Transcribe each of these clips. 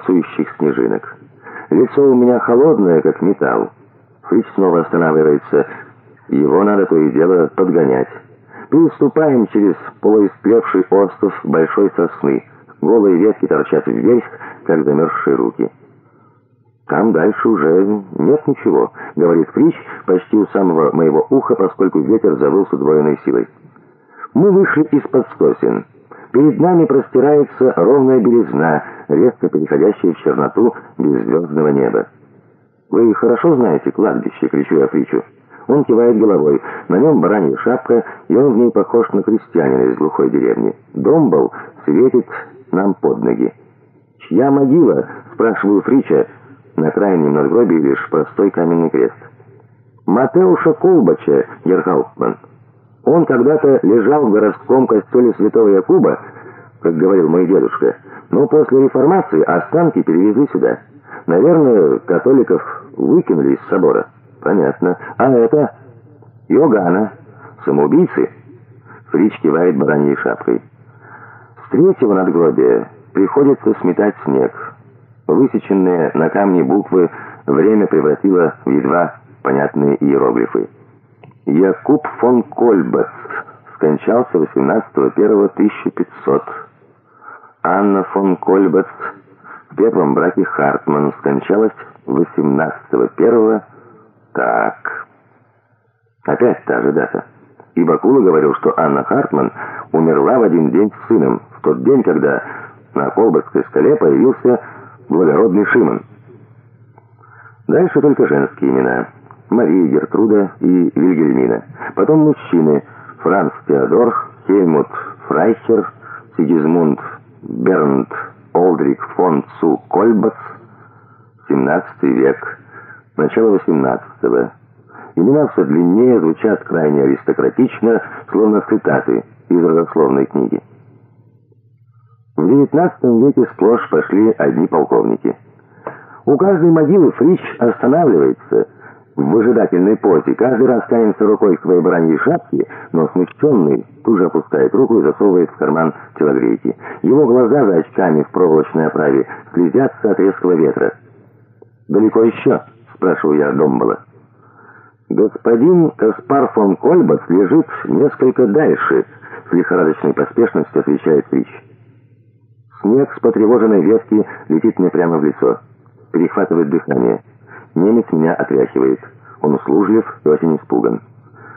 танцующих снежинок. Лицо у меня холодное, как металл. Фрич снова останавливается. Его надо то и дело подгонять. Переступаем через полуистлевший остров большой сосны. Голые ветки торчат вверх, как замерзшие руки. «Там дальше уже нет ничего», — говорит Фрич почти у самого моего уха, поскольку ветер завыл с удвоенной силой. Мы вышли из-под сосен. Перед нами простирается ровная белизна, резко переходящая в черноту беззвездного неба. «Вы хорошо знаете кладбище?» — кричу я Фричу. Он кивает головой. На нем баранья шапка, и он в ней похож на крестьянина из глухой деревни. Домбл светит нам под ноги. «Чья могила?» — спрашиваю Фрича. На крайнем надгробии лишь простой каменный крест. Матеуша Колбача, Герхауптман. Он когда-то лежал в городском костеле Святого Якуба, как говорил мой дедушка, но после реформации останки перевезли сюда. Наверное, католиков выкинули из собора. Понятно. А это? Йогана. Самоубийцы? Фрич кивает бараньей шапкой. С третьего надгробия приходится сметать снег. Высеченные на камне буквы время превратило в едва понятные иероглифы. Якуб фон Кольбас скончался 18.01.1500. Анна фон Кольбас в первом браке Хартман скончалась 18.01. Так. Опять та же дата. И Бакула говорил, что Анна Хартман умерла в один день с сыном, в тот день, когда на Колбасской скале появился благородный Шимон. Дальше только женские имена. Мария Гертруда и Вильгельмина. Потом мужчины. Франц Теодор, Хельмут Фрайхер, Сигизмунд Бернт Олдрик фон Цу Кольбас. 17 век. Начало 18-го. Имена все длиннее, звучат крайне аристократично, словно цитаты из родословной книги. В XIX веке сплошь пошли одни полковники. У каждой могилы Фрич останавливается в выжидательной позе, каждый раз тянется рукой к своей бараньей шапке, но смущенный тут же опускает руку и засовывает в карман телогрейки. Его глаза за очками в проволочной оправе слезятся от резкого ветра. «Далеко еще?» — спрашиваю я Домбала. «Господин Каспар фон Кольбас лежит несколько дальше», — с лихорадочной поспешностью отвечает Фрич. Снег с потревоженной ветки летит мне прямо в лицо. Перехватывает дыхание. Немец меня отряхивает. Он услужлив и очень испуган.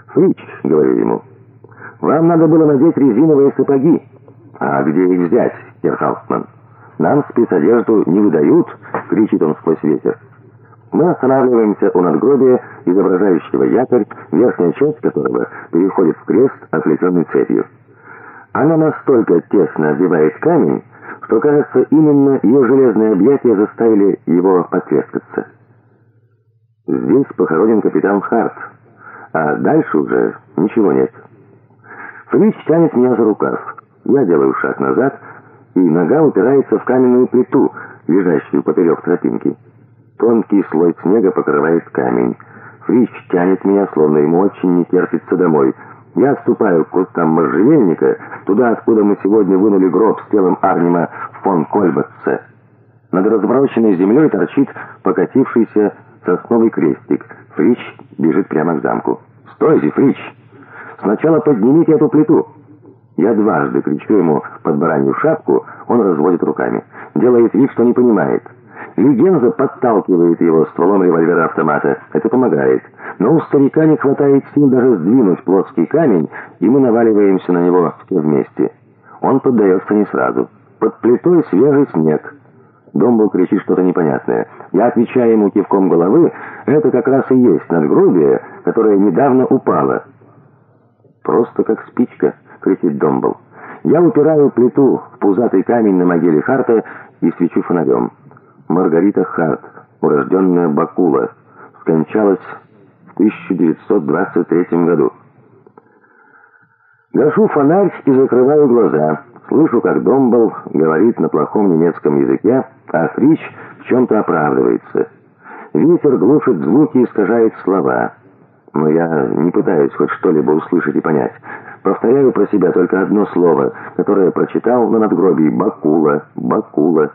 «Фрич», — говорю ему, — «вам надо было надеть резиновые сапоги». «А где их взять, Герхаусман?» «Нам спецодежду не выдают», — кричит он сквозь ветер. Мы останавливаемся у надгробия, изображающего якорь, верхняя часть которого переходит в крест, оплетенный цепью. Она настолько тесно обвивает камень, что, кажется, именно ее железные объятия заставили его потрескаться. Здесь похоронен капитан Харт, а дальше уже ничего нет. Фрич тянет меня за рукав. Я делаю шаг назад, и нога упирается в каменную плиту, лежащую поперек тропинки. Тонкий слой снега покрывает камень. Фрич тянет меня, словно ему очень не терпится домой — я ступаю к кустам можжевельника, туда, откуда мы сегодня вынули гроб с телом Арнима фон Кольбатце. Над развороченной землей торчит покатившийся сосновый крестик. Фрич бежит прямо к замку. «Стойте, Фрич! Сначала поднимите эту плиту!» Я дважды кричу ему под баранью шапку, он разводит руками. Делает вид, что не понимает. Легенда подталкивает его стволом револьвера-автомата. Это помогает. Но у старика не хватает сил даже сдвинуть плоский камень, и мы наваливаемся на него все вместе. Он поддается не сразу. Под плитой свежий снег. Домбл кричит что-то непонятное. Я отвечаю ему кивком головы, это как раз и есть надгробие, которое недавно упало. «Просто как спичка», — кричит Домбл. Я упираю плиту в пузатый камень на могиле Харта и свечу фонарем. Маргарита Харт, урожденная Бакула, скончалась в 1923 году. Гашу фонарь и закрываю глаза. Слышу, как Домбл говорит на плохом немецком языке, а Фрич в чем-то оправдывается. Ветер глушит звуки и искажает слова. Но я не пытаюсь хоть что-либо услышать и понять. Повторяю про себя только одно слово, которое прочитал на надгробии «Бакула», «Бакула».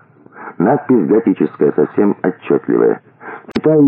Надпись готическая, совсем отчетливая. Читаю